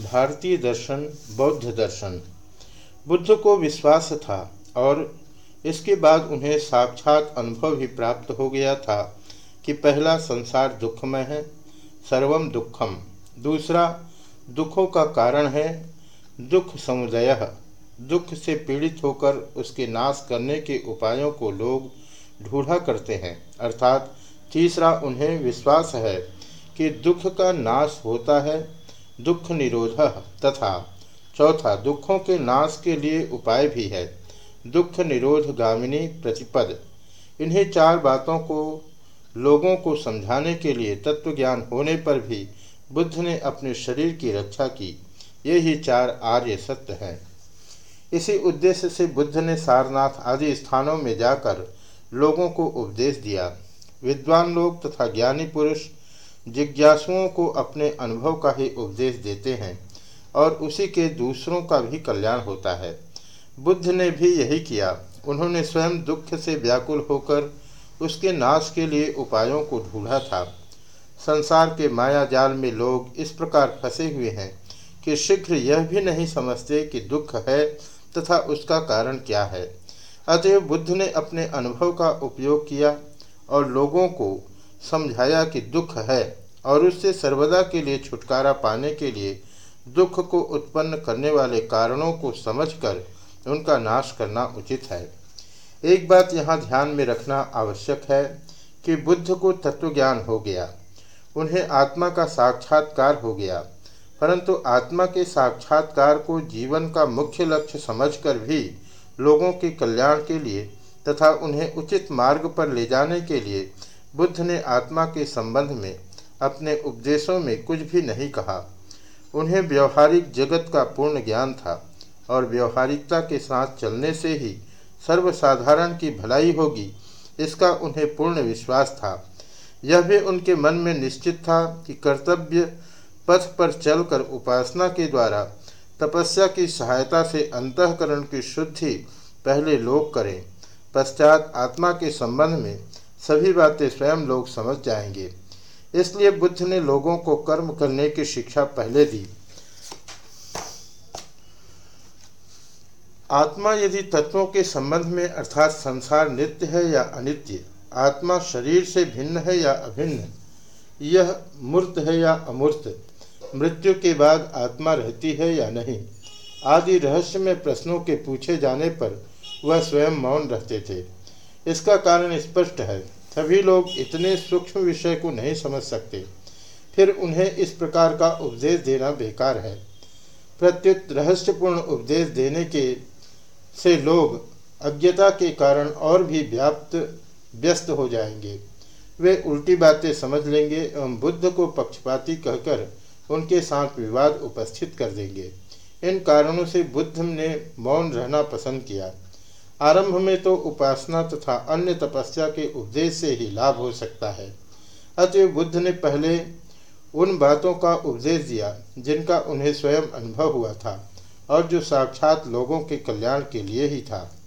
भारतीय दर्शन, बौद्ध दर्शन। बुद्ध को विश्वास था और इसके बाद उन्हें साक्षात अनुभव भी प्राप्त हो गया था कि पहला संसार दुखमय है, सर्वम दुखम। दूसरा, दुखों का कारण है, दुख समुदय। दुख से पीड़ित होकर उसके नाश करने के उपायों को लोग ढूंढा करते हैं। अर्थात तीसरा, उन्हें विश्वास है कि दुख का नाश होता है दुख निरोध तथा चौथा, दुखों के नाश के लिए उपाय भी है। दुख निरोध गामिनी प्रतिपद। इन्हीं चार बातों को, लोगों को समझाने के लिए तत्व ज्ञान होने पर भी बुद्ध ने अपने शरीर की रक्षा की। ये ही चार आर्य सत्य हैं। इसी उद्देश्य से बुद्ध ने सारनाथ आदि स्थानों में जाकर लोगों को उपदेश दिया। विद्वान लोग तथा ज्ञानी पुरुष जिज्ञासुओं को अपने अनुभव का ही उपदेश देते हैं और उसी के दूसरों का भी कल्याण होता है। बुद्ध ने भी यही किया। उन्होंने स्वयं दुख से व्याकुल होकर उसके नाश के लिए उपायों को ढूंढा था। संसार के माया जाल में लोग इस प्रकार फंसे हुए हैं कि शीघ्र यह भी नहीं समझते कि दुख है तथा उसका कारण क्या है। अतएव बुद्ध ने अपने अनुभव का उपयोग किया और लोगों को समझाया कि दुख है और उससे सर्वदा के लिए छुटकारा पाने के लिए दुख को उत्पन्न करने वाले कारणों को समझकर उनका नाश करना उचित है। एक बात यहाँ ध्यान में रखना आवश्यक है कि बुद्ध को तत्वज्ञान हो गया। उन्हें आत्मा का साक्षात्कार हो गया। परंतु आत्मा के साक्षात्कार को जीवन का मुख्य लक्ष्य समझकर भी लोगों के कल्याण के लिए तथा उन्हें उचित मार्ग पर ले जाने के लिए बुद्ध ने आत्मा के संबंध में अपने उपदेशों में कुछ भी नहीं कहा। उन्हें व्यवहारिक जगत का पूर्ण ज्ञान था और व्यवहारिकता के साथ चलने से ही सर्वसाधारण की भलाई होगी, इसका उन्हें पूर्ण विश्वास था। यह भी उनके मन में निश्चित था कि कर्तव्य पथ पर चलकर उपासना के द्वारा तपस्या की सहायता से अंतकरण की शुद्धि पहले लोग करें, पश्चात आत्मा के संबंध में सभी बातें स्वयं लोग समझ जाएँगे। इसलिए बुद्ध ने लोगों को कर्म करने की शिक्षा पहले दी। आत्मा यदि तत्वों के संबंध में अर्थात संसार नित्य है या अनित्य, आत्मा शरीर से भिन्न है या अभिन्न, यह मूर्त है या अमूर्त, मृत्यु के बाद आत्मा रहती है या नहीं, आदि रहस्य में प्रश्नों के पूछे जाने पर वह स्वयं मौन रहते थे। इसका कारण स्पष्ट है। सभी लोग इतने सूक्ष्म विषय को नहीं समझ सकते। फिर उन्हें इस प्रकार का उपदेश देना बेकार है। प्रत्युत रहस्यपूर्ण उपदेश देने के से लोग अज्ञता के कारण और भी व्याप्त, व्यस्त हो जाएँगे। वे उल्टी बातें समझ लेंगे एवं बुद्ध को पक्षपाती कहकर उनके साथ विवाद उपस्थित कर देंगे। इन कारणों से बुद्ध ने मौन रहना पसंद किया। आरंभ में तो उपासना तथा अन्य तपस्या के उपदेश से ही लाभ हो सकता है। अतएव बुद्ध ने पहले उन बातों का उपदेश दिया, जिनका उन्हें स्वयं अनुभव हुआ था, और जो साक्षात लोगों के कल्याण के लिए ही था।